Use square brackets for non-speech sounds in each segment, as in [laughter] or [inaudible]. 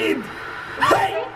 beat! Hey!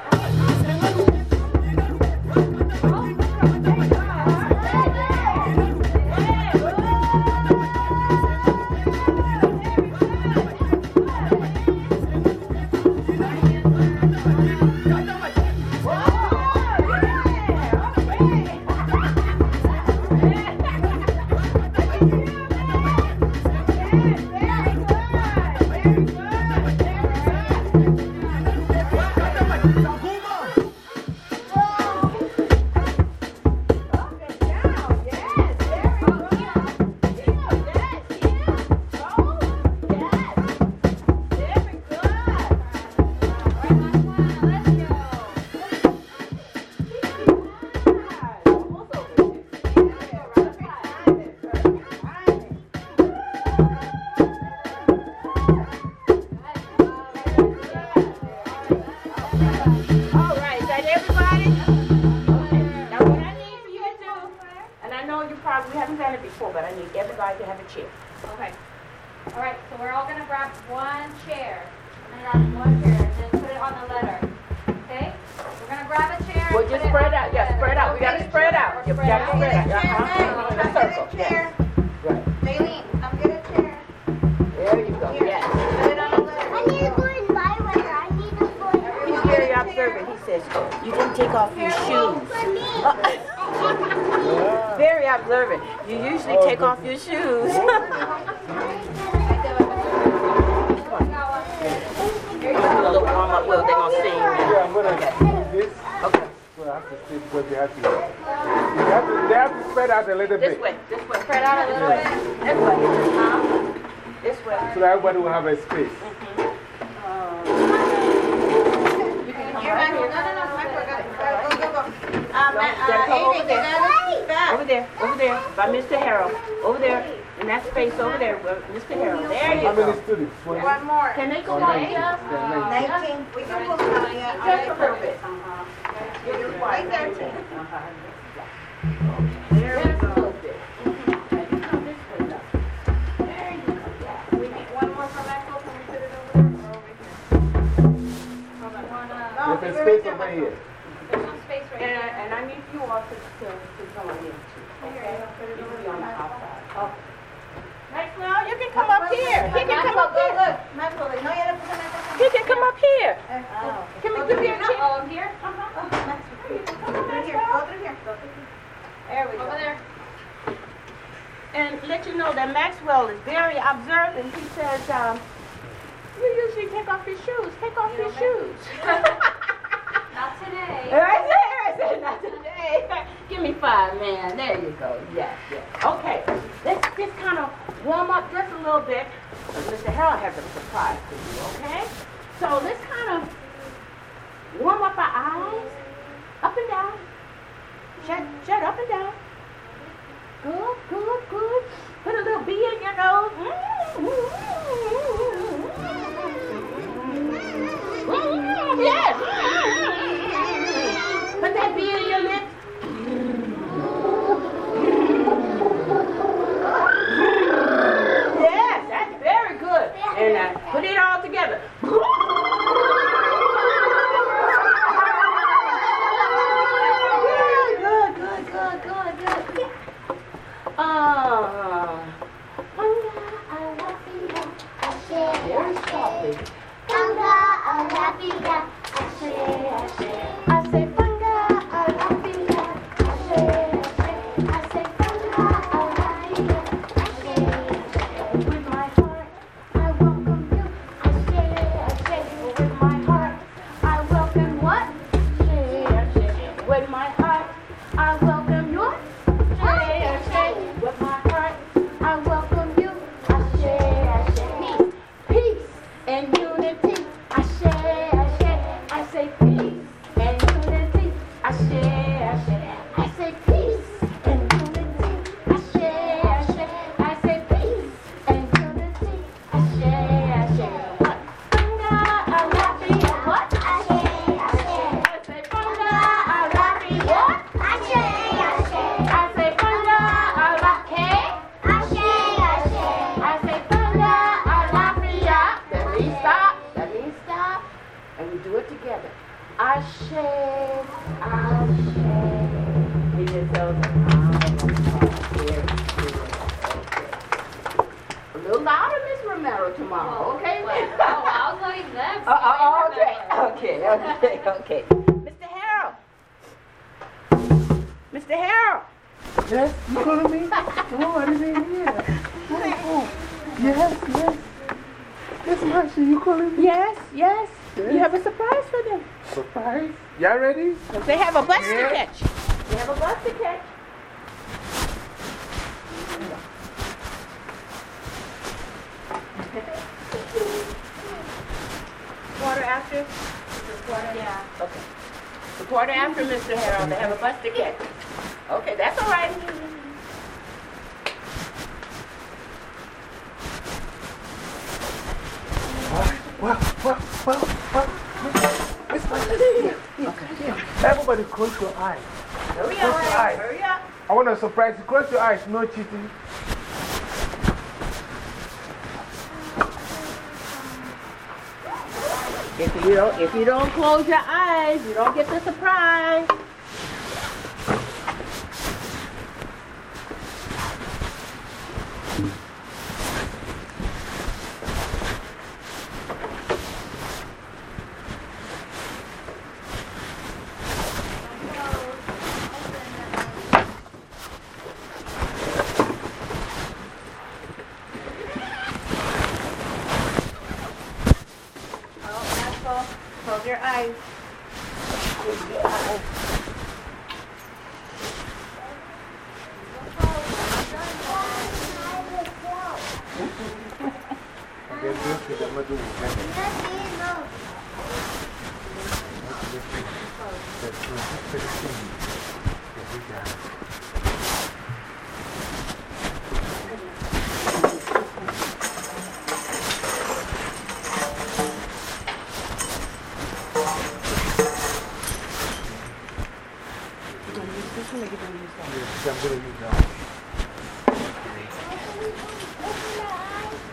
They have to spread out a little this bit. This way, this way. Spread out a little yeah. bit. This way. Huh? This way. So that everybody will have a space. Mm -hmm. uh, you can come You're. Here. No, no, no. Michael, got. Go, go, go. Um, no, uh, over there. Over there, over there, by Mr. Harold. Over there, in that space over there, Mr. Harold. There you go. How many students? One more. Can they go on? 19. We can go on. Just a little bit. Right there. Space over here. there's no space right And here. I, and I need you all to, to, to join in too. Okay? You can be on the outside. Okay. Maxwell, you can come up here. He can come up here. look, Maxwell, no, you ya le puse Maxwell. He can come up here. Oh. Can we give you a chair? Oh, here? Oh, Maxwell. Go through here, go through here. There we go. Over there. And let you know that Maxwell is very observant. He says, um, you usually take off your shoes. Take off your shoes. [laughs] Not today. Right there, I said not today. [laughs] Give me five, man. There you go. Yes, yes. Okay, let's just kind of warm up just a little bit. Mr. Harold has a surprise for you, okay? So let's kind of warm up our eyes, up and down. Shut, shut up and down. Good, good, good. Put a little bee in your nose. Mm-hmm. Mm-hmm. Mm-hmm. Yes. Your lips. Yes, that's very good. And uh, put it all together. Y'all? They have a bus to catch. They have a bus to catch. Quarter after? Quarter? Yeah. Okay. The quarter after, Mr. Harold, they have a bus to catch. Okay, that's all right. Well, well, well, well. Miss Okay. Everybody close your eyes. Hurry close up, your eyes. Hurry up. I want to surprise you. Close your eyes. No cheating. If you, don't, if you don't close your eyes, you don't get the surprise.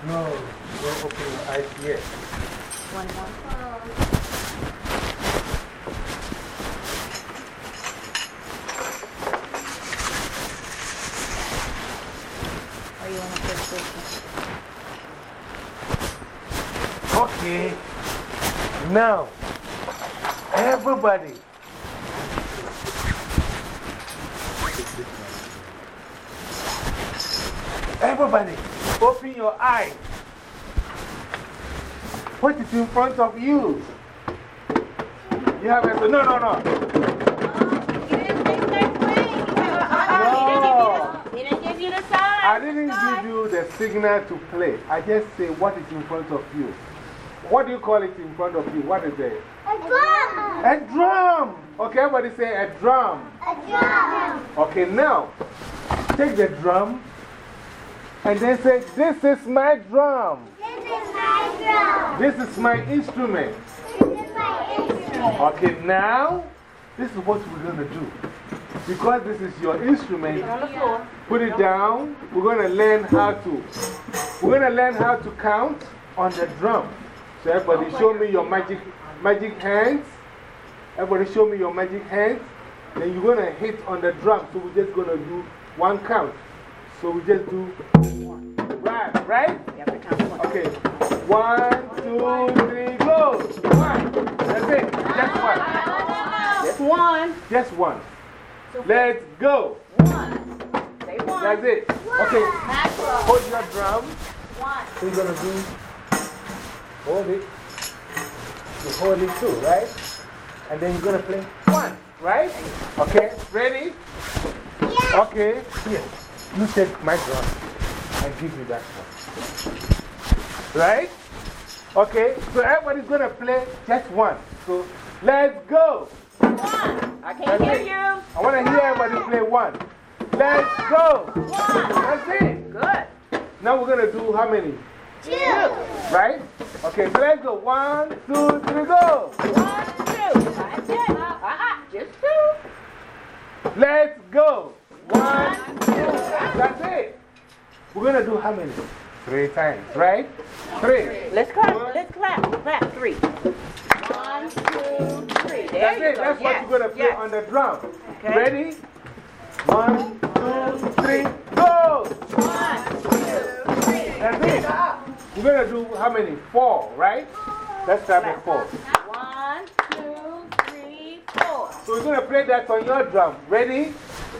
No, don't open your eyes yet. Okay. Now, everybody. Everybody, open your eyes. What is in front of you? You have a. No, no, no. No. He didn't give you the sign. I didn't give you the signal to play. I just say what is in front of you. What do you call it in front of you? What is it? A drum! A drum. Okay, everybody say a drum. A drum! Okay, now take the drum and then say, This is my drum. This is my drum! This is my instrument. This is my instrument! Okay, now this is what we're going to do. Because this is your instrument, put it down. We're going to learn how to. We're going to learn how to count on the drum. So, everybody, show me your magic, magic hands. Everybody, show me your magic hands. Then you're going to hit on the drum. So, we're just going to do one count. So, we just do one. Right, right? You have to count one. Okay. One, two, three, go. One. That's it. Just one. Just one. Just one. Let's go. One. Say one. That's it. Okay. Hold your drum. One. So you're going to do. Hold it. You hold it too, right? And then you're going to play one, right? Okay. Ready? Yeah. Okay. Here. You take my drum and give you that one. Right? Okay. So everybody's going to play just one. So let's go. One. I can't hear you. I want to hear everybody play one. Let's go. One. That's it. Good. Now we're going to do how many? Two! Right? Okay, so let's go. One, two, three, go. One, two. That's it. Uh-uh. Just two. Let's go. One, two. That's it. We're going to do how many? Three times, right? Three. Let's clap. Let's clap. Clap. Three. One, two, three. There That's it. go. That's what Yes, you're going to play yes. on the drum. Okay. Ready? One, two, three, go. One, two, three. That's it. We're going to do how many? Four, right? Let's start with four. One, two, three, four. So we're going to play that on your drum. Ready?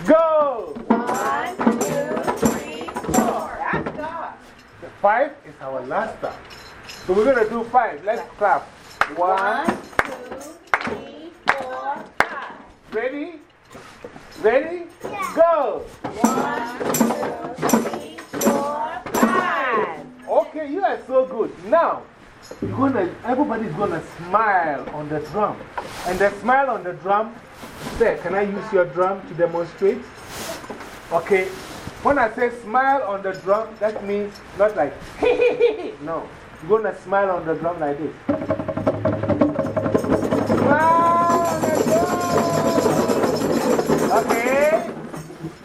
Go. One, two, three, four. That's God. The five is our last time. So we're going to do five. Let's clap. One. One, two, three, four, five. Ready? Ready? Go. One, two, three, four, five. Okay, you are so good. Now, you're gonna, everybody's going to smile on the drum. And the smile on the drum, say, can I use your drum to demonstrate? Okay. When I say smile on the drum, that means not like, [laughs] no. You're going to smile on the drum like this. Smile on the drum. Okay.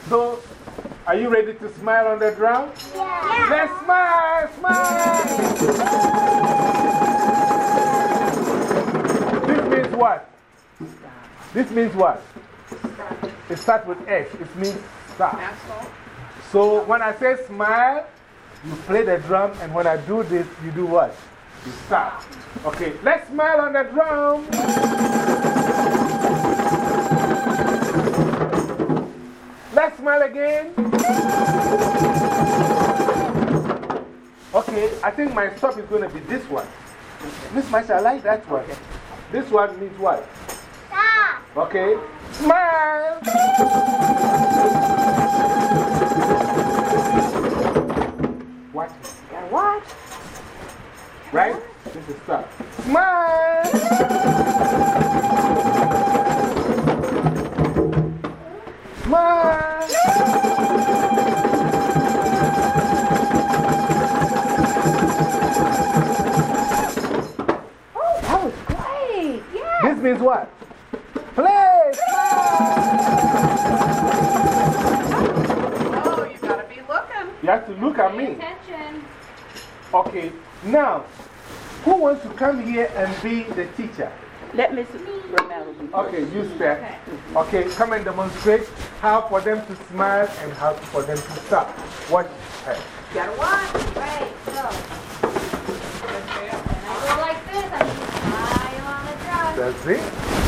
So, are you ready to smile on the drum? Yeah! Let's smile, smile. This means what? It starts with S. It means stop. So when I say smile, you play the drum, and when I do this, you do what? You start. Okay, let's smile on the drum. Let's smile again. Okay, I think my stop is going to be this one. Miss Masha, I like that one. This one means what? Okay, smile. Watch me. Gotta watch. Right? This is stop. Smile. Smile. Oh, that was great. Yeah. This means what? Play. Smile. Oh, you gotta be looking. You have to look at me. Attention. Okay, now, who wants to come here and be the teacher? Let Miss Romero be. Okay, you step. Okay, come and demonstrate how for them to smile and how for them to stop. Watch her. Gotta watch. Right, go. And I go like this. I mean, smile on the drum. That's it.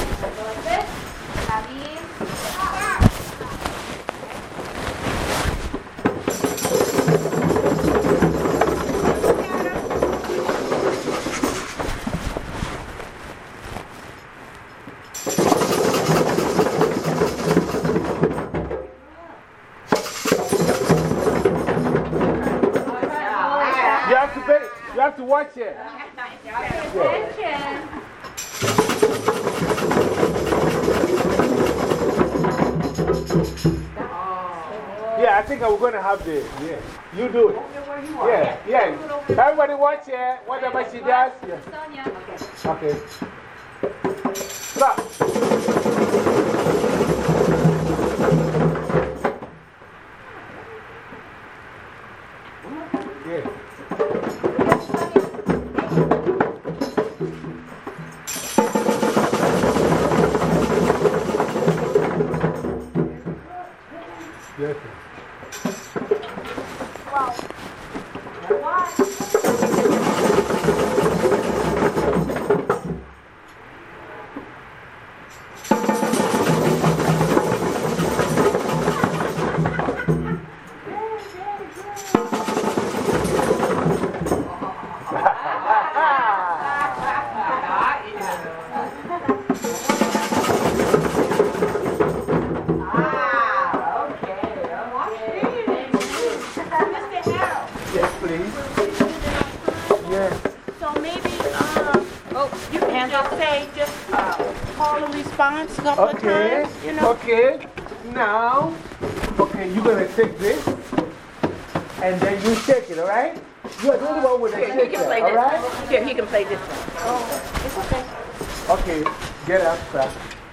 Have the, yeah. You do it. Yeah, yeah. Everybody watch it. Whatever she does. Yeah. Okay.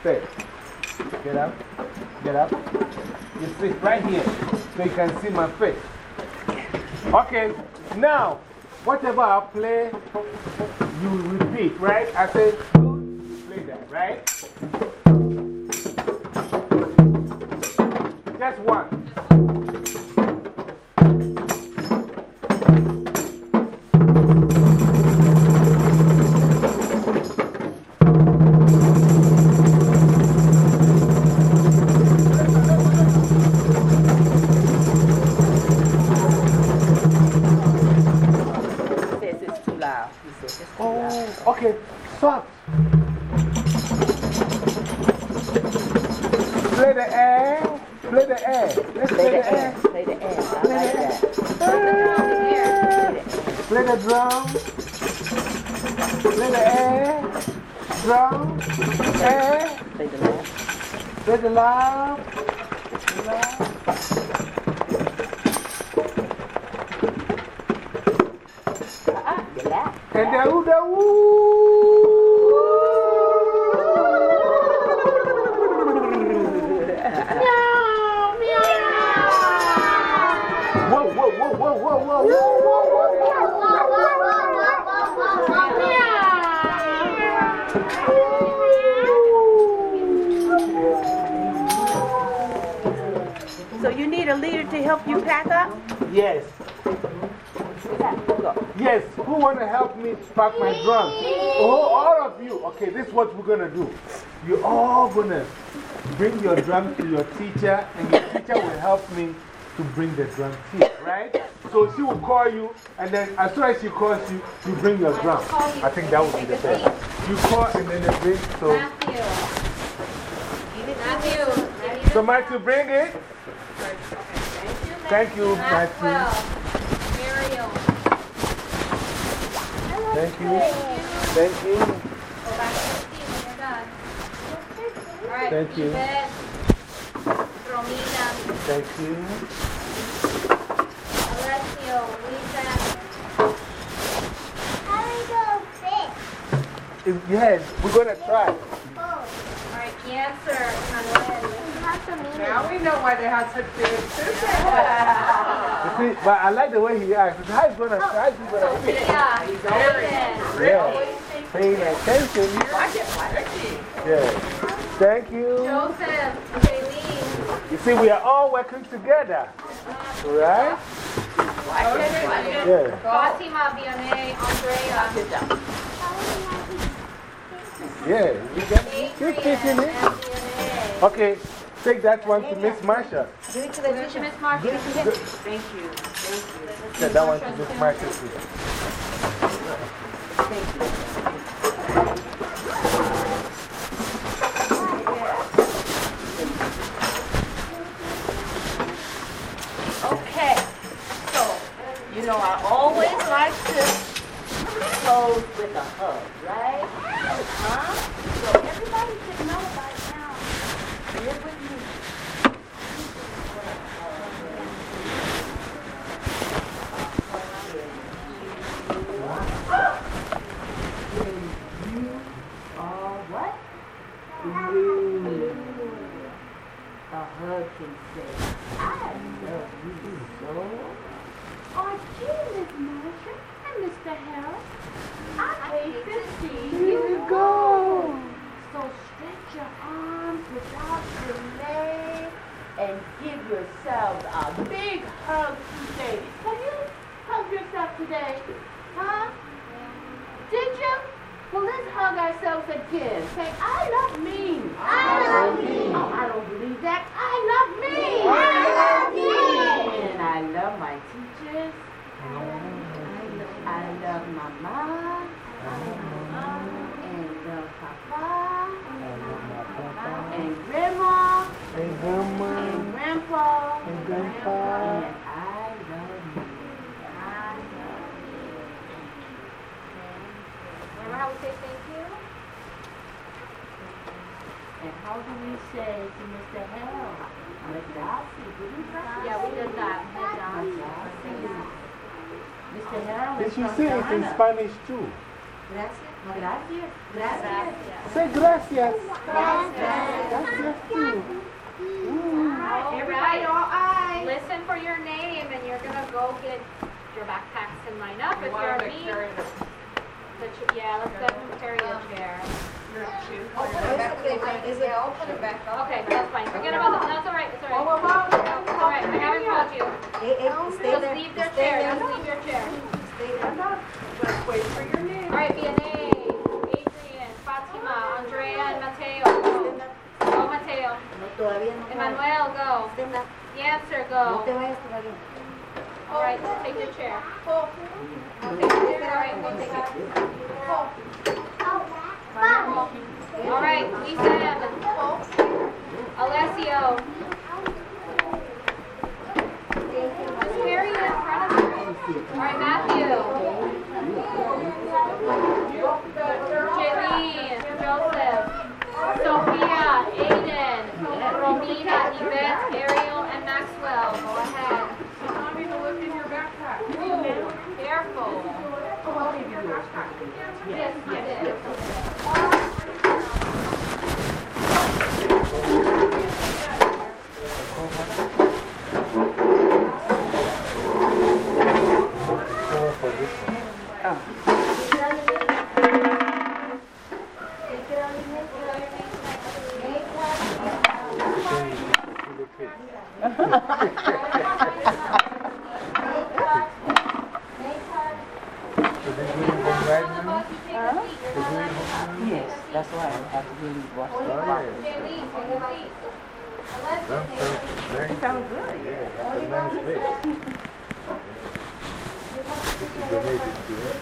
Sit. Get up. Get up. You sit right here so you can see my face. Okay, now, whatever I play, you repeat, right? I say, play that, right? Just one. We're going to do. You're all going to bring your drum to your teacher, and your teacher will help me to bring the drums here, right? So she will call you, and then as soon as she calls you, you bring your drum. I think that would be the best. You call, and then they bring. So, Matthew. So Matthew, bring it. Thank you, Matthew. Thank you. Thank you. Done. All right. Thank you. Yvette. Romina. Thank you. Alessio. Lisa. How do we go fit? If- Yes, we're going to try. All right. Cancer. Manuel. Now we know why they have such big sisters. You see, but I like the way he acts. How he's going to oh. try to go to fit. Yeah. Jason. Yeah. Paying attention. Yeah. Thank you. Joseph. Jaylene. You see, we are all working together. Right? Yeah. Fatima. Vianney. Andrea. Yeah. You got, keep Adrian. kicking it. Okay. Take that one to Miss Marsha. Give it to Miss Marcia. Thank you. Thank you. Take that one to Miss Marsha too. Okay. So, you know, I always like to close with a hug, right? Huh? So everybody should know by now. Live with me. You are what? You. A hug can say, I love you so. Oh, gee, Miss Marsha and Mr. Harris. I hate to see you go. So stretch your arms without delay and give yourselves a big hug today. Have you hugged yourself today? Huh? Did you? Well, let's hug ourselves again. Say, I love me. I love me. Oh, I don't believe that. I love me. I love me. And I love my teachers. I love Mama. And love Papa. And Grandma. And Grandma. And Grandpa. And Grandpa. And I love you. I love Remember how we say thank you? you. And how do we say to Mr. Hell? Mr. Alcee, did we practice? Yeah, we did that. Good job. Mr. Harold They is should from say it in Ghana. Spanish too. Gracias. Gracias. Say gracias. Gracias. Gracias too. Everybody, all eyes. Listen for your name, and you're gonna go get your backpacks and line up. If you're me, the ch- yeah, let's let them carry a chair. Is it all put it back up? Okay, that's fine. Forget about that. That's all right. It's all right. It's all right. I haven't called you. Just leave their chair. Just leave your chair. Wait for your name. All right, Vianney, Adrian, Fatima, Andrea, and Mateo. Go. Go, Mateo. Emmanuel, go. Yancer, go. All right, take your chair. All right, we'll take it. All right, Lisa Evans. Alessio. Just carry it in front of you. All right, Matthew. Jaylene, Joseph, Sophia, Aiden, Romina, Yvette, Ariel, and Maxwell. Go ahead. Mommy, to look in your backpack. Ooh, careful. Yes, yes. Go for this one. All Yes, that's why I have to really watch the Oh, clock. yeah. Jaylene, take a seat. Alexis, That take a sounds seat. very It sounds good. Yeah, that's a nice place. Donated to it.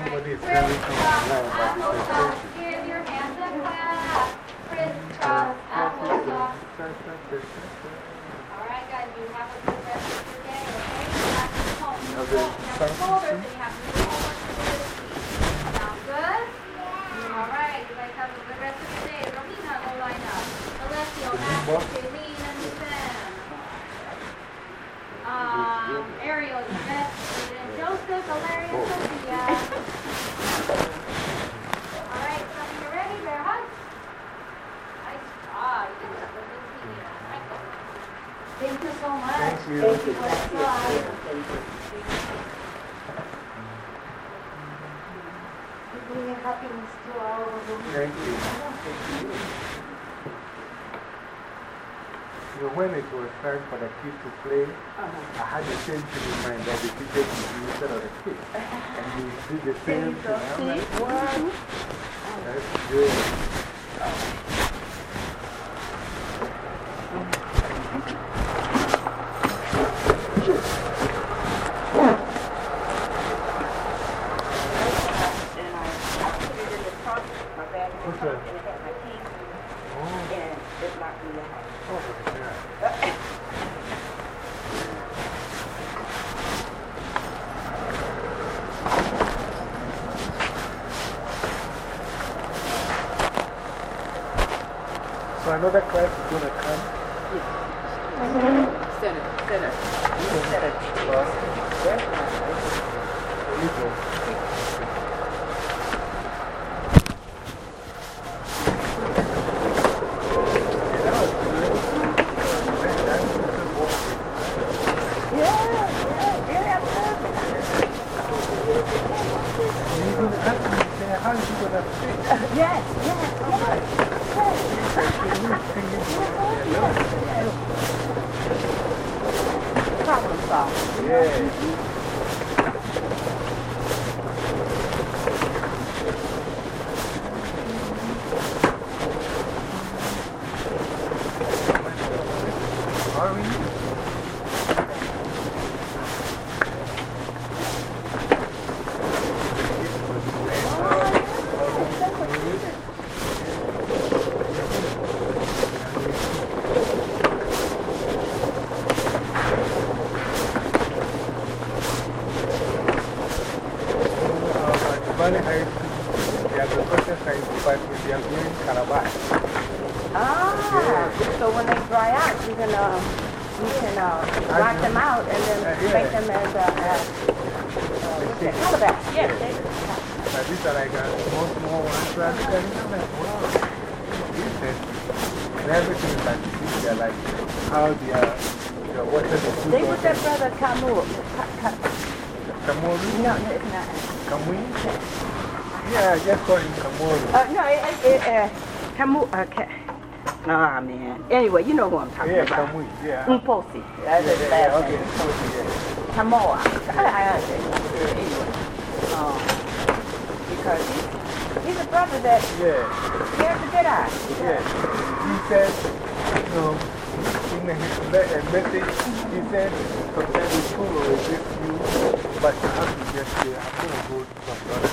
Somebody is selling some online about this extension. Give your hands up clap. Crisscross applesauce. All right, guys, you have a good rest of your day, okay? You have to go home. You Have go- they you have started folders soon? and you have to do homework for this week. Sound good? All right, you guys have a good rest of your day. Romina, go line up. Alessio, Max, boss? Jaylene, and Lizanne. Um, Ariel, and Joseph, and Sophia. All right, so you're ready, bear hugs. Nice job. You did a good meeting. All right, go. Thank you so much. Thank you. Thank you for the You bring happiness to all of us. Thank you. Know, when it was time for the kids to play, I had the same thing in mind that the teacher do instead of the kids. And we did the same thing. I'm like, what? That's good. Camu. Uh, ca, ah, man. Anyway, you know who I'm talking Yeah, about. Kamui, yeah. Umposi. That's Yeah, his yeah, yeah, last okay. name. okay, yeah. Tamoa. I, understand. Anyway. Um, because he's, he's a brother that Yeah, he has a good eye. yeah. He said, you know, in a message, he said, sometimes the school will resist you, but you have to just say, I'm going to go to some brother.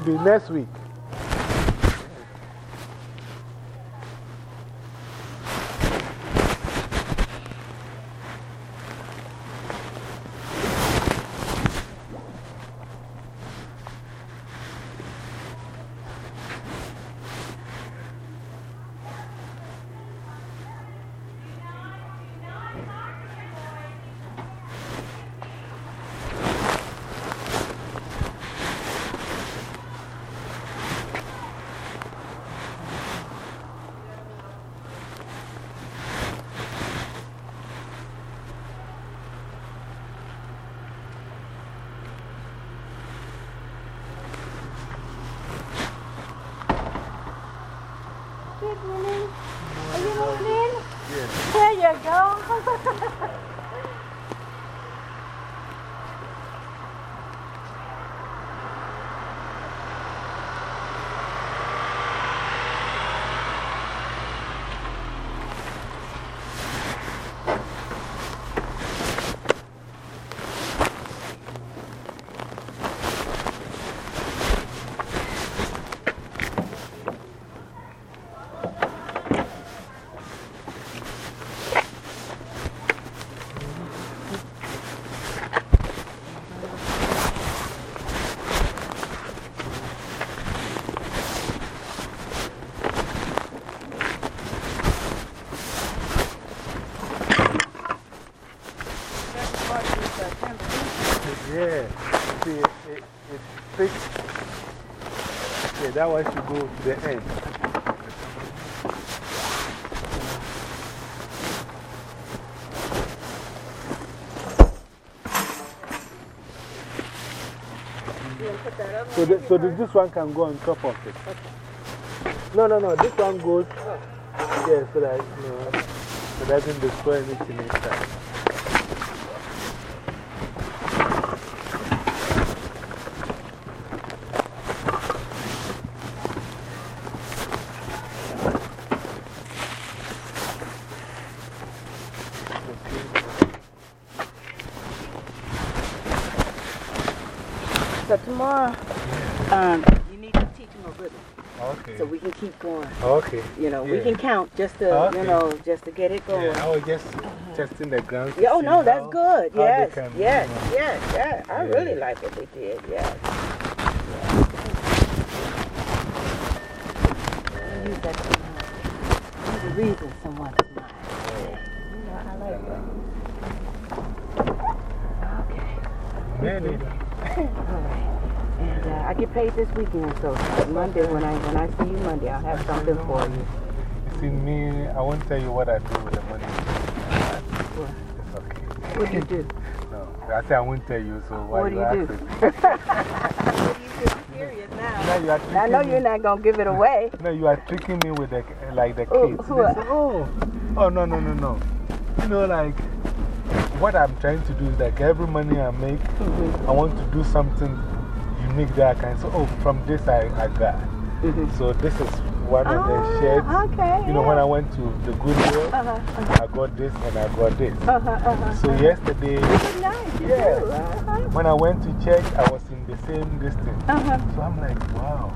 Maybe next week. Good morning. Are you moving in? Yes. Go. That one should go to the end. So, the, so the, this one can go on top of it. No, no, no. This one goes. Yeah, so that know, it doesn't destroy anything inside. So tomorrow, um, you need to teach him a riddle Okay. so we can keep going. Okay. You know, we can count just to, Okay. you know, just to get it going. Yeah, I was just testing the ground. Yeah, oh no, that's how- good. they Yes, yes, yes, yes. I really like what they did. Yes. Use that smile. Use the reason someone smile. You know, I like that. Okay. Maybe. All right. And uh, I get paid this weekend, so Monday when I when I see you Monday, I'll have something for you. You see, me, I won't tell you what I do with the money. What, It's okay. what do you do? No, I say I won't tell you, so why What do you you do? What do you do? I'm serious now. Now you are I know you're not gonna give it away. [laughs] No, you are tricking me with the, like the Oh, kids. who say, oh, oh, no, no, no, no. You know, like, what I'm trying to do is like every money I make, -hmm. I want to do something unique that I can say, oh, from this I, I got. -hmm. So this is one of the Oh, shirts. okay, You know, when. I went to the Goodwill, Uh huh. Uh I got this and I got this. huh. Uh huh. Uh -huh. So yesterday, Good night. Yeah. Uh huh. when I went to church, I was in the same distance. Huh. So I'm like, wow,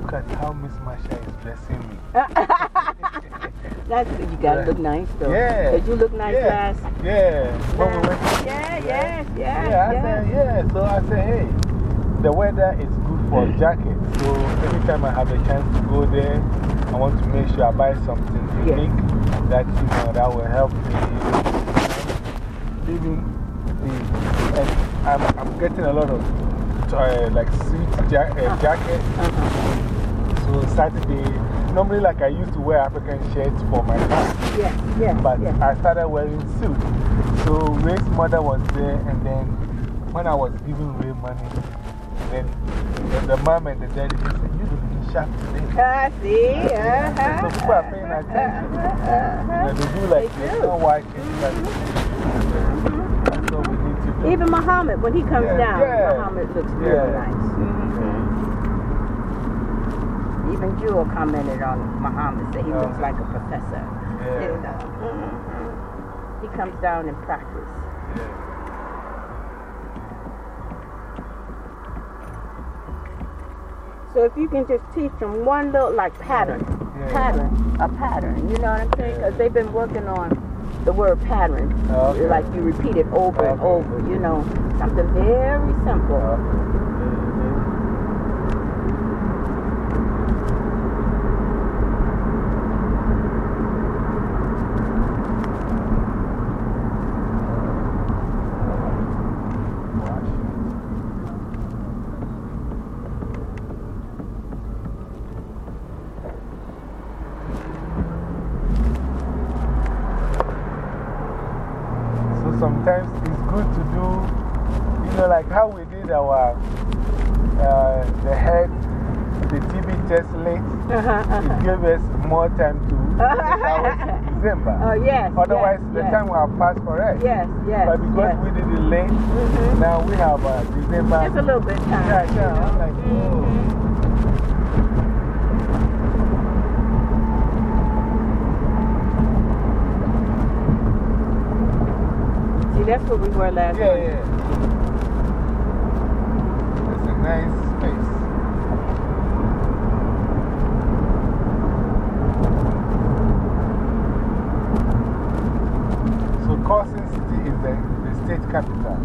look at how Miss Marsha is blessing me. [laughs] That's. You gotta look nice though. Yeah. Did you look nice yeah. last? Yeah. When we went to Yeah, yes, yes, Yeah, I yes. said, yeah. So I said, hey, the weather is good for jackets. So anytime I have a chance to go there, I want to make sure I buy something Yes. unique that, you know, that will help me. Even the, and I'm, I'm getting a lot of uh, like suit ja uh, jacket. Uh huh. So Saturday, normally like I used to wear African shirts for my class. Yes, yes, But yes. I started wearing suit. So Ray's mother was there, and then when I was giving Ray money, then the, the mom and the daddy they said, You look in sharp today. Ah, see? So Uh-huh. people are paying attention. And they do like They this, do. not watching. That's what we need to do. Even Muhammad, when he comes Yeah, down, yeah. Muhammad looks Yeah. real nice. Even Jewel commented on Muhammad, said he looks like a professor. Yeah. Know, mhm. He comes down and practice. So if you can just teach them one little, like pattern, Yeah. pattern, a pattern, you know what I'm saying? Because they've been working on the word pattern. Oh, Okay. Like you repeat it over and over, you know, something very simple sometimes it's good to do, you know, like how we did our uh, the head, the TB test late. Uh-huh, It gave us more time to take ours in December. Oh, yes. Otherwise, yes, the yes. time will have passed for us. Yes, yes. But because yes. we did it late, Mhm. now we have uh, December. Just a little bit time. Yeah, yeah. Like, Mhm. oh. See, that's what we were last Yeah, week. yeah. It's a nice space. So Carson City is the, the state capital.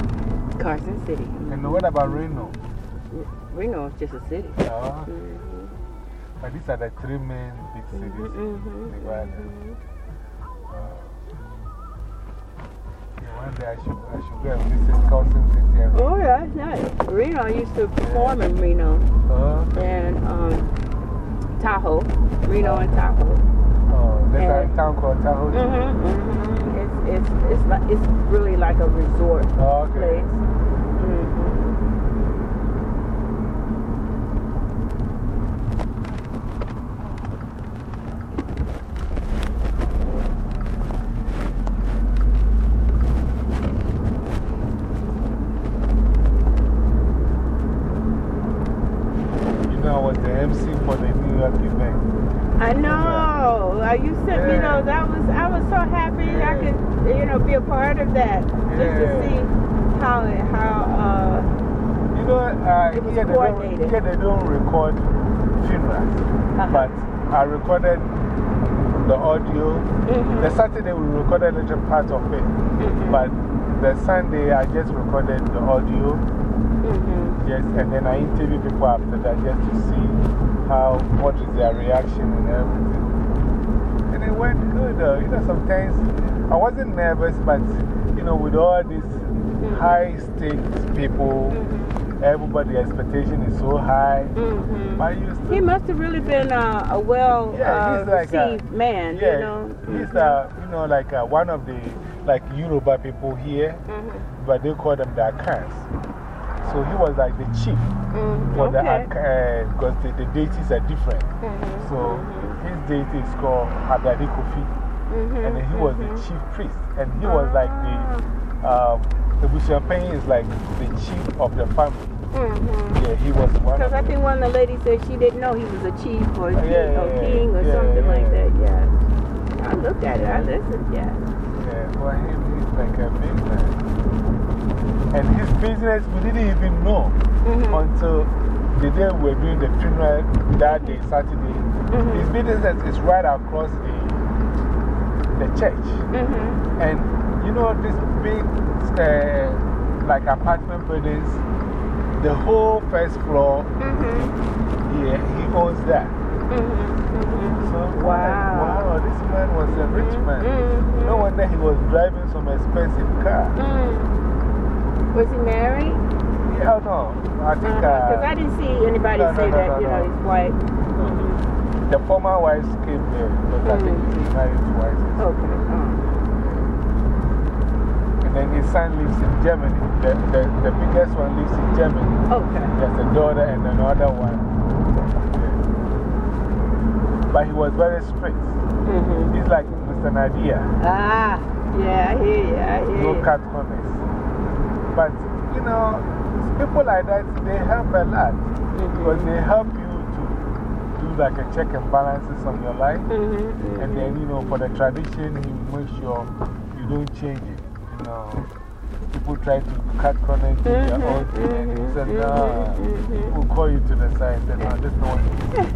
Carson City. And what about Reno? Reno is just a city. Uh, Mhm. but these are the three main big cities in mhm, Nevada. Uh, one day I should, I should go and visit Carson City. Oh, yeah, nice. Reno used to perform in Reno Uh, and um, Tahoe. Reno and Tahoe. oh, there's a town called Tahoe. It's, it's, like, it's really like a resort Oh, okay. place. Mm-hmm. You know, I was the MC for the New York event. I know. Uh, you sent me Yeah. those. I was, I was so happy I Yeah. could, you know, be a part of that. Just to Yeah. see how, how, You know, uh, It was here, they don't, coordinated. here they don't record funerals, -huh. but I recorded the audio. Mhm. The Saturday we recorded a little part of it, Mhm. but the Sunday I just recorded the audio. mm-hmm. Yes, and then I interview people after that just to see how, what is their reaction and everything. And it went good though. You know, sometimes I wasn't nervous, but you know, with all these high stakes people, everybody expectation is so high. Mm-hmm. He must have really been uh, a well Yeah, uh, like a- received man, yeah, you know. he's a you know, like uh, one of the like Yoruba people here, Mhm. but they call them the Akans. So he was like the chief Mm, for the okay. Ak- because the, the deities are different. Mhm, So his deity is called Abadi Kofi, and he was the chief priest, and he was like the, um, the Bushampain is like the chief of the family. Mhm. Yeah, he was one Because I think one of the ladies said she didn't know he was a chief or, a Oh, king, yeah, or king or yeah, something like that, yeah. I looked at it, I listened, yeah. Yeah, for him, he's like a big man. And his business, we didn't even know Mhm. until the day we were doing the funeral that day, Saturday. Mhm. His business is right across the, the church. Mhm. And you know, this big, uh, like apartment buildings, the whole first floor, Mhm. yeah, he owns that. Mhm. Mhm. So, Wow. wow, this man was a rich man. Mhm. No wonder he was driving some expensive car. Mm. Was he married? Yeah, no, I think Because uh, I didn't see anybody no, say no, that, no, you know, no. his wife. The former wives came there, but I think Mm. he married twice. Okay. uh. And then his son lives in Germany. The, the, the biggest one lives in Germany. Okay. There's a daughter and another one. Yeah. but he was very strict. -hmm. He's like Mr. Nadia. Ah, yeah, I hear you. I hear No cut corners. But, you know, people like that, they help a lot. Mm-hmm. Because they help you like a check and balances on your life. -hmm. And then, you know, for the tradition, you make sure you don't change it. You know, people try to cut corners in their Mm-hmm. own thing. And you say, nah, we'll call you to the side and say, no, this is not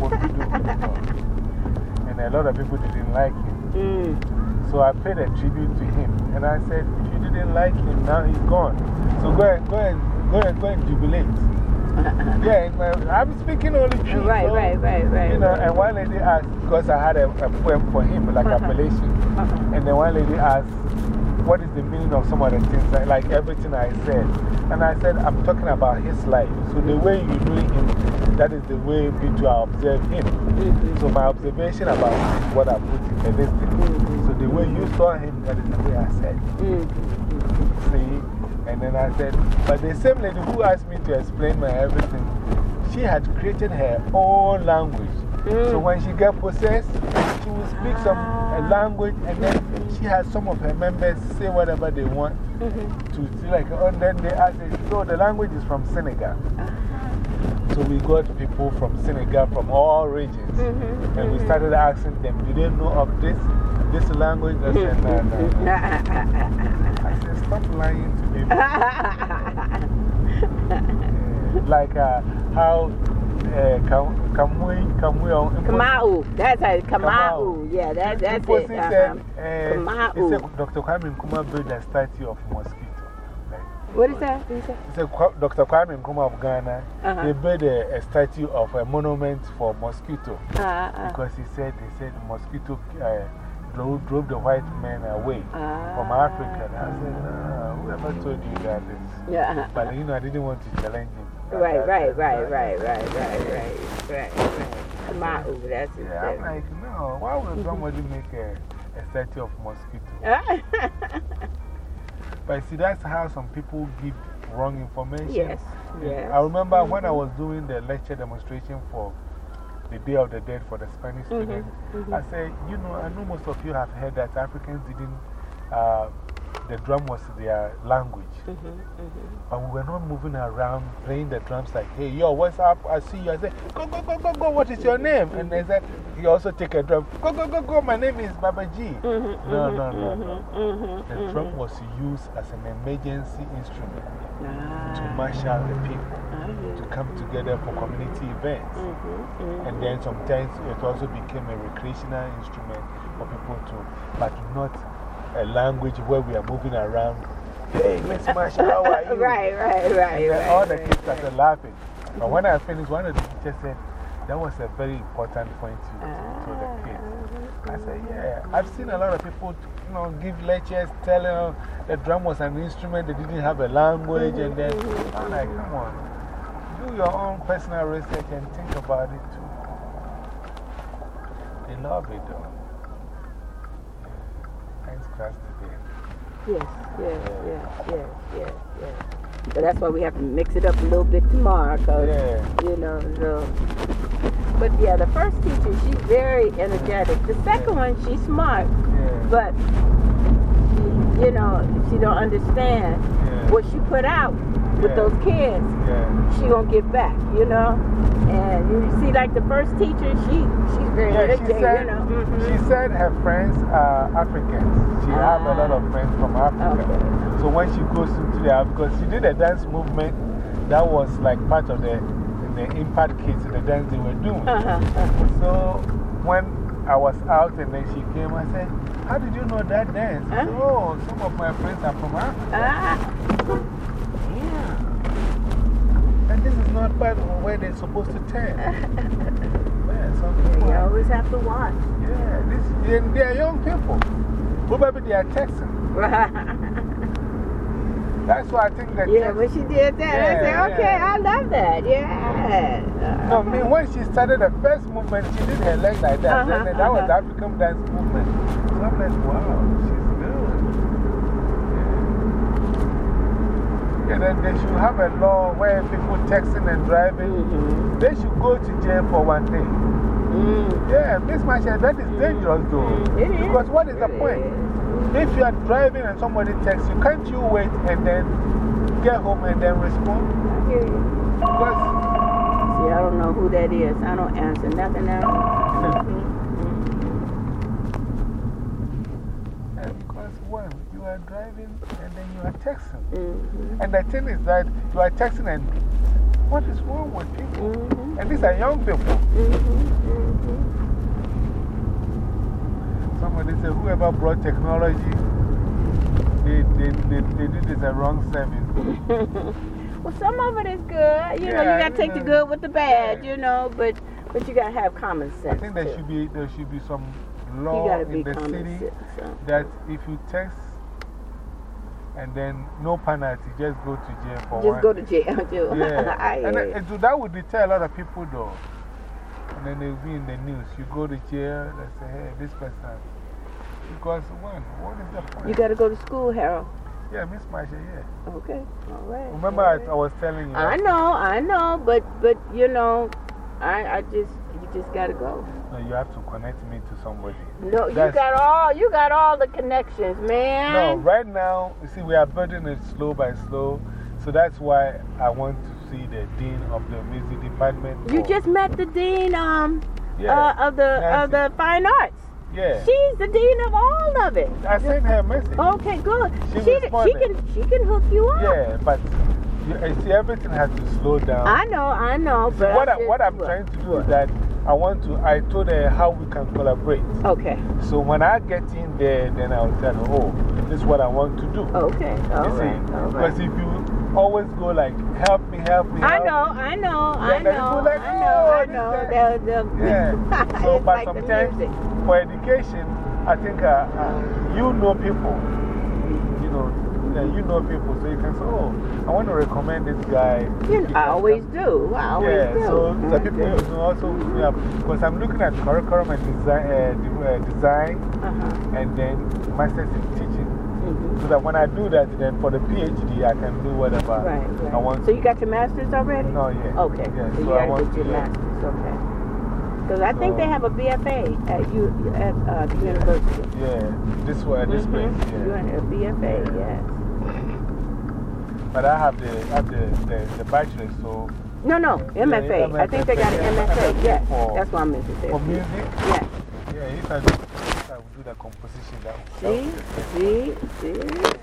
what to do. You know. And a lot of people didn't like him. Mm. So I paid a tribute to him. And I said, if you didn't like him, now he's gone. So go and, go and, go and, go and jubilate. Yeah, I'm speaking only truth. Right, so, right, right, right. You know, and one lady asked, because I had a, a poem for him, like appellation. Uh-huh. And then one lady asked, what is the meaning of some of the things, like, like everything I said. And I said, I'm talking about his life. So the way you know him, that is the way me to observe him. So my observation about what I put in the listing. So the way you saw him, that is the way I said. Mm-hmm. See? And then I said, but the same lady who asked me to explain my everything, she had created her own language. So hmm. when she got possessed, she will speak some a ah. language and then she has some of her members say whatever they want mm-hmm. to see like, and then they ask, her, so the language is from Senegal. Uh-huh. So we got people from Senegal from all regions. Mm-hmm. And we mm-hmm. started asking them, do they know of this, this language? I said, no, no, no. I said, stop lying to people. [laughs] like uh, how uh, Kam- Kamui, Kamui on Kamau. That's how, Kamau. Yeah, that, that's it. Uh-huh. uh, he Kamau. said Dr. Kwame Nkrumah built a statue of mosquito. Like, What is that? What is that? he said Dr. Kwame Nkrumah of Ghana, -huh. they built a, a statue of a monument for mosquito. Uh, uh, Because he said, they said mosquito uh, drove, drove the white men away from Ah. Africa. And I said, ah, no, whoever told you that is. yeah. But you know, I didn't want to challenge him. Right, That- right, right, right, right, right, right, right, right. Kamau, that's it. Yeah, I'm like, no, why would somebody make a, a statue of mosquito? [laughs] But see, that's how some people give wrong information. yes, yes. I remember when I was doing the lecture demonstration for the Day of the Dead for the Spanish Mm-hmm, students, I said, you know, I know most of you have heard that Africans didn't, uh, the drum was their language. Mm-hmm, But we were not moving around playing the drums like, hey, yo, what's up? I see you. I said, go, go, go, go, go. What is your name? And they said, you also take a drum. Go, go, go, go. My name is Baba G. Mm-hmm, No, no, no, no. The drum was used as an emergency instrument to marshal the people to come together for community events. Mhm, And then sometimes it also became a recreational instrument for people to, but not a language where we are moving around. Hey, Miss Marsha, how are [laughs] you? Right, right, right. And right, all the right, kids started laughing. But when I finished, one of the teachers said, that was a very important point to, ah, to the kids. I said, mm-hmm, yeah, mm-hmm. I've seen a lot of people you know, give lectures telling them the drum was an instrument, they didn't have a language. And then I'm like, come on, do your own personal research and think about it too. They love it though. Thanks, class today. Yes, yes, yes, yes, yes, yes. So that's why we have to mix it up a little bit tomorrow, because,、yeah. You know, so. But yeah, the first teacher, she's very energetic. The second one, she's smart. But, she, you know, she don't understand Yeah. what she put out with Yeah. those kids. Yeah. She gonna give back, you know? And you see, like the first teacher, she, she's very Yeah, she said, you know? She said her friends are Africans. She have a lot of friends from Africa. Okay. So when she goes into the, because she did a dance movement that was like part of the, the impact kids, the dance they were doing. Uh-huh, uh-huh. So when I was out and then she came, I said, How did you know that dance? Huh? said, Oh, some of my friends are from Africa. Ah, Yeah. And this is not part of where they're supposed to turn. [laughs] yeah, some people you always have to watch. yeah, this, they, they are young people. Probably they are Texan. [laughs] That's why I think that. Yeah, when she did that, I said, okay, yeah. I love that. Yeah. No, I mean, when she started the first movement, she did her leg like that. Uh-huh, then, that was the uh-huh. African dance movement. So I'm like, wow, she's good. Yeah, then they should have a law where people texting and driving, -hmm. they should go to jail for one day. Mm. Yeah, mismatch, that is dangerous though. It is. Because what is the point? is. If you are driving and somebody texts you, can't you wait and then get home and then respond? I hear you. Because See, I don't know who that is. I don't answer nothing else. [laughs] Yeah, because when you are driving and then you are texting. Mm-hmm. And the thing is that you are texting and what is wrong with people? Mm-hmm. And these are young people. Mm-hmm. Somebody said, whoever brought technology, they, they, they, they did this a wrong service. [laughs] Well, some of it is good. You know, you got to take the good with the bad, yeah. you know, but, but you got to have common sense. I think there too. should be, there should be some law got to be in the city sense. So. that if you text and then no penalty, just go to jail for Just one. go to jail, [laughs] too. Yeah. [laughs] And hear you. uh, that would deter a lot of people though. And then they'll be in the news. You go to jail, they say, hey, this person. Because one, what is the point? You got to go to school, Harold. yeah, Miss Marsha, yeah. Okay, all right. Remember, all I. I was telling you. I know, I know, but, but you know, I, I just, you just got to go. No, you have to connect me to somebody. No, you got all, you got all the connections, man. No, right now, you see, we are building it slow by slow. So that's why I want to see the dean of the music department. You just met the dean um, yeah, uh, of, the, of the fine arts. Yeah. She's the dean of all of it. I sent her a message. Okay, good. She She, she, can, she can hook you up. Yeah, but you, see, everything has to slow down. I know, I know. See, But what, I what I'm trying to do is that I want to, I told her how we can collaborate. Okay, So when I get in there, then I'll tell her, oh, this is what I want to do. okay, all you see? right, all Because if you always go like, help me, help me, I know, I know, I know, like, I know, I "Oh, know. They'll, they'll, Yeah. [laughs] So, but like sometimes for education, I think uh, uh, you know people. You know, you know people, so you can say, oh, I want to recommend this guy. You know, I always come." do. I always Yeah, do. so the I people you know also, yeah, because I'm looking at curriculum and design, uh, uh, design Uh-huh. and then masters in teaching. So that when I do that, then for the PhD, I can do whatever Right, right. I want. So you got your master's already? No, yeah. Okay. Yeah, so you so I got to get your yeah. master's, okay. Because I think they have a BFA at, you, at uh, the university. Yeah, this one, this Mhm. place. You're in a BFA, yes. But I have the, I have the, the, the bachelor, so No, no, MFA. I think they got an MFA, yes. That's what I meant to say. for music, Yes. yeah, if I do, if I would do the composition, that See? would be good. See? See?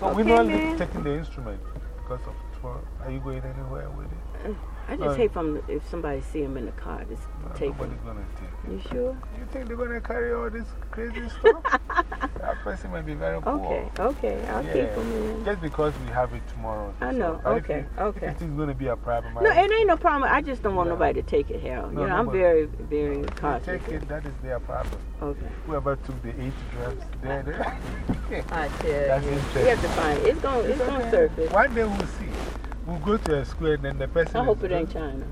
So we're not man. taking the instrument because of, for, are you going anywhere with it? I No. just hate from if somebody see him in the car, just No, take nobody's going to take. You sure? You think they're going to carry all this crazy stuff? [laughs] that person might be very poor. Okay, okay. I'll keep Yeah, him in. just because we have it tomorrow. I know, okay, you- okay. If it's going to be a problem, No, it ain't no problem. I just don't want nobody to take it, Harold. No, you know, I'm very, very They cautious. take it, that is their problem. Okay. Whoever took the eight drugs, they're there. [laughs] I [laughs] tell That's you. We have to find it. It's going it's gonna surface. One day we'll see. We'll go to a square and then the person. I hope it ain't China.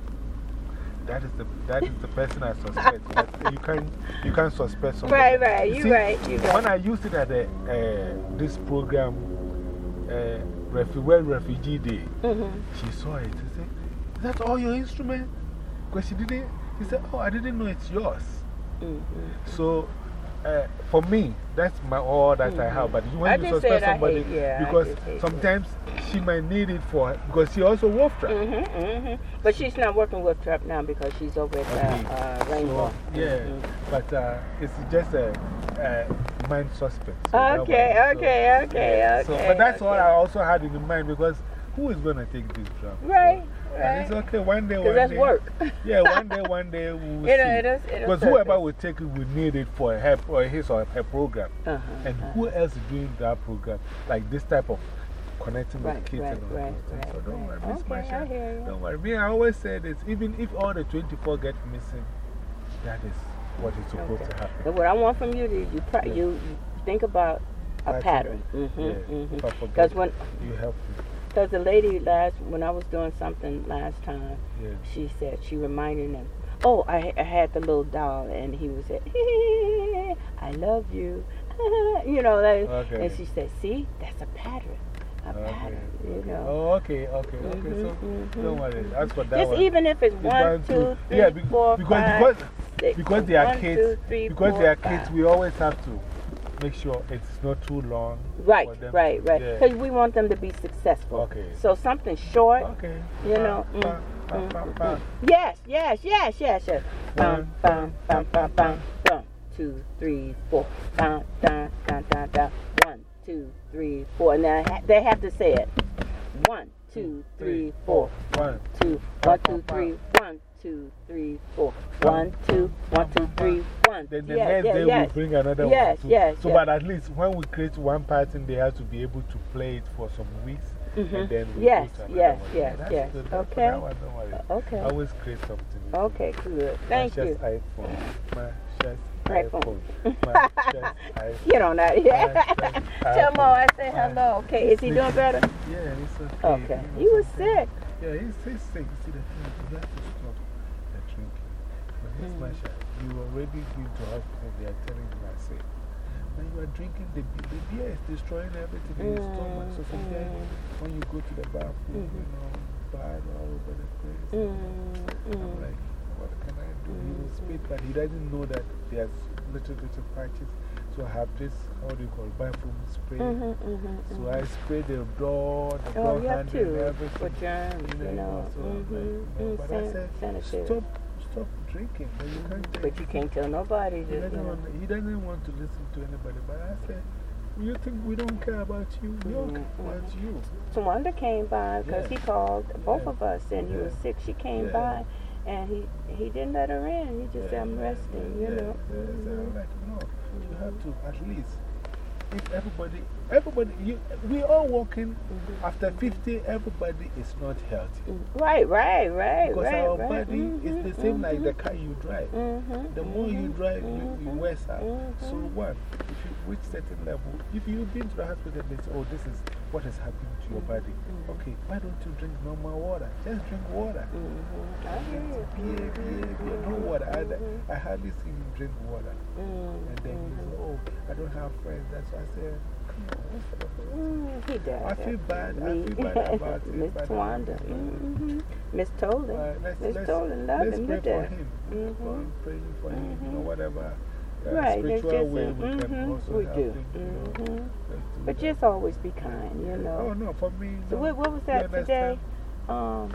That is the, that is the person I suspect. [laughs] but you, can't, you can't suspect somebody. Right, right. You You see, right. You When right. I used it at the, uh, this program, uh, Refu World Refugee Day, -hmm. she saw it. She said, Is that all your instrument? Because she didn't. She said, Oh, I didn't know it's yours. -hmm. So, uh, for me, that's my all that I have. But I when you suspect somebody, hate- yeah, because sometimes she might need it for, because she also Wolf Trap. -hmm. -hmm. But she's not working with Trap now because she's over at Okay. uh, uh, Rainbow. So, yeah, Mhm. but uh, it's just a, a mind suspect. So Okay, so- okay, okay, yeah, okay, but that's what okay. I also had in mind because who is going to take this job? Right, And it's okay, one day, one that's day. work. [laughs] Yeah, one day, one day we'll It'll- see. because whoever will take it will need it for her, or his or her program. Uh -huh, And uh -huh. who else is doing that program? Like this type of connecting Right, with kids right, and all right, those things. So don't worry. Miss Okay, Marsha. Don't worry. Me, I always say this even if all the 24 get missing, that is what is supposed to happen. But what I want from you is you, Yeah. you, think about a Pattern. pattern. Mm -hmm, if I forget, Because when, you help me. Because the lady last, when I was doing something last time, Yeah. she said, she reminded him, oh, I, I had the little doll, and he was said, I love you. [laughs] you know, that, Okay. and she said, see, that's a pattern. A Okay, pattern, you okay. know. Oh, okay, okay, okay. So Mhm, mhm. don't worry. As for that Just one, even if it's it's one, two, three, yeah, be- four, because, five, because six. because they are One, kids, two, three, because four, they are kids, five. we always have to make sure it's not too long. Right, right, right. yeah. Because we want them to be successful. Okay. So something short. Okay. You know, Pa, mm, pa, mm, pa, mm. Yes, yes, yes, yes, yes. Bum, One, bum, bum, bum, bum, bum. Two, three, four. Dun, dun, dun, dun, dun. One, two, three, four. I ha they have to say it. One, two, three, four. One. Two, one, two, three. One, two, three, four. One, two, one, two, three, one. Then the Yes, next yes, day yes. we'll bring another Yes, one. too. yes, So, yes. but at least when we create one pattern, they have to be able to play it for some weeks. Mhm. And then we Yes, go to another yes, one. yes, That's yes. good. Okay. That one, don't worry. Okay. I always create something. Okay, good. Thank my you. iPhone. My chest iPhone. [laughs] My chest iPhone. Get on that. Yeah. chest [laughs] Tell. Mo I said hello. Okay, is he doing better? Yeah, it's okay. Okay. He was sick. Yeah, he's, he's sick. You see, the thing is, you have to stop the drinking. Mm. You already been to hospital, they are telling you are sick. When you are drinking, the, be- the beer is destroying everything in your stomach. So sometimes Mm. when you go to the bathroom, you -hmm. know, bad all over the place. Mm, I'm mm. like, what can I do? He will spit, but he doesn't know that there's little, little patches. So I have this, how do you call it, bathroom spray. Mhm, mhm, So mhm. I spray the door, the Oh, door you handle, everything. germs, you know. so I'm like, Mhm, you know, mm, but I said, stop drinking. But you can't But you can't tell nobody. He doesn't, want, he doesn't want to listen to anybody. But I said, you think we don't care about you? We don't care Mhm, about you. Tawanda came by because he called both of us and he was sick. She came by and he, he didn't let her in. He just said, I'm resting, you know. So Mhm. I'm like, no, you have to at least. If everybody, everybody, you, we all walking Mm-hmm. after 50, everybody is not healthy. Right, right, right, Because right. our right. body is Mhm, the same like the mhm, car you drive. mhm, The more you mhm, drive, you, you wear out. So, one. If you reach certain level, if you've been to the hospital, they say, oh, this is what is happening to your body. Mm-hmm. Okay, why don't you drink normal water? Just drink water. mhm. I. Beer, beer, beer, no water. I, Mm-hmm. I hardly see him drink water. And then he said, oh, I don't have friends. That's why I said, come on, what's the problem? Mm. I feel bad. I feel bad about [laughs] it. Miss uh, Twanda. Mm-hmm. Miss Tolan. Uh, let's, Miss let's, Tolan love let's pray for him. Go on praying for him, you know, whatever uh, Right, spiritual just way it. we can Mhm, also we do. him. You know, let's do But that. just always be kind, you know. Oh, no, for me. So, what, what was that today? Um,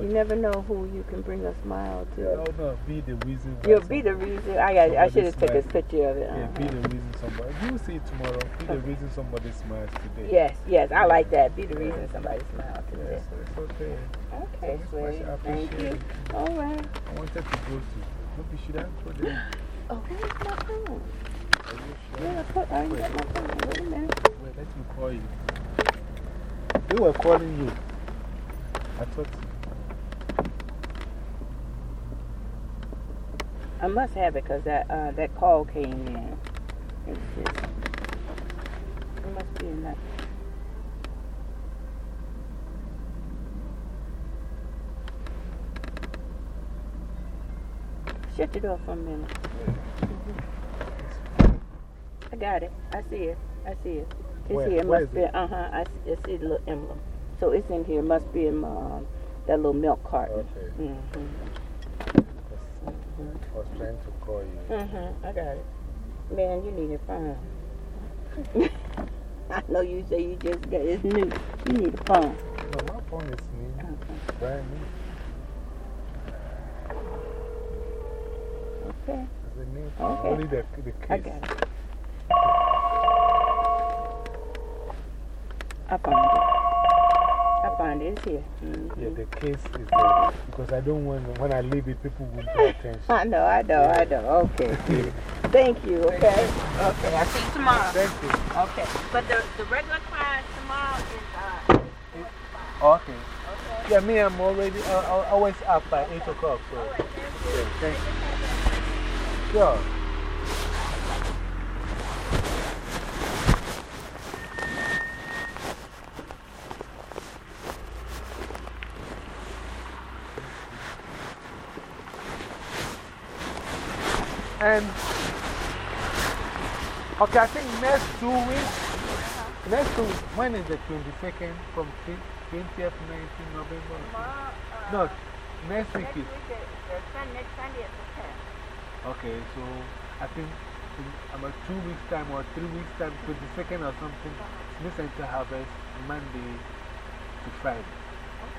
you never know who you can bring a smile to. Oh, no, be the reason. You'll be the reason. I, got, I should have took a picture of it. Yeah, be uh-huh. the reason somebody. You see it tomorrow. Be the reason somebody smiles today. Yes, yes, I like that. Be the reason somebody smiles today. so it's okay. Okay, Miss sweetie. Thank you. it. All right. I wanted to go to. Maybe should I go there? Oh, where's my phone? Are you sure? Yeah, I put, I didn't get my phone. Wait a minute. Wait, let me call you. They were calling you. I thought. I must have it because that, uh, that call came in. It's just, it must be enough. Shut the door for a minute. I got it. I see it. I see it. It's Where- here. It must be. it? Uh huh. I, s- I see the little emblem. So it's in here. It must be in um, that little milk carton. Okay. Mm hmm. I was trying to call you. Mm hmm. I got it. Man, you need a phone. [laughs] I know you say you just got it's new. You need a phone. No, my phone is new. Okay. Brand new. Okay. It's Okay. Only the, the case. I got it. I found it. I found it. It's here. -hmm. Yeah, the case is there. Because I don't want, when I leave it, people won't pay attention. [laughs] I know, I know, I know. [laughs] Okay. Thank you, okay? Okay, I'll see you tomorrow. Thank you. Okay. But the, the regular class tomorrow is uh, Okay. Yeah, me, I'm already uh, uh, always up by 8 o'clock. So. Yeah, thank you. Sure. And, okay, I think next two weeks, next two weeks, when is the 22nd from 20th, 19th November? tomorrow. Uh, No, next week next is. week, is, next Sunday is the 10th. Okay, so I think in about two weeks' time or three weeks' time, 22nd or something, Smith Center Harvest, Monday to Friday.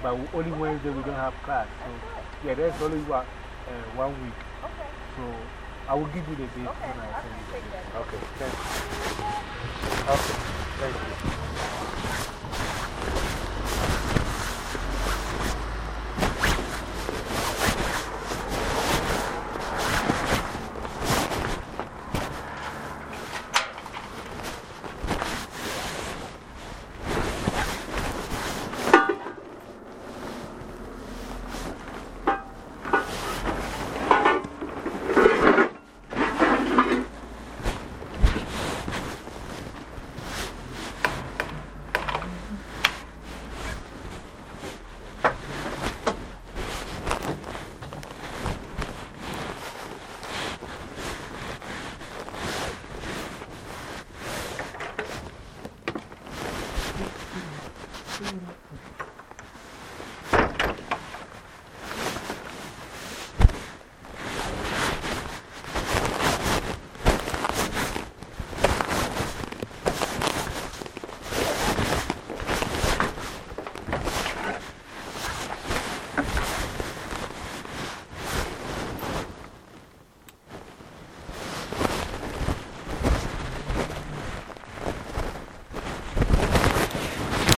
But only Wednesday we don't have class. So, yeah, there's only one, uh, one week. Okay. So, I will give you the date Okay, when I I send you the date. Okay, thank you. Okay, thank you.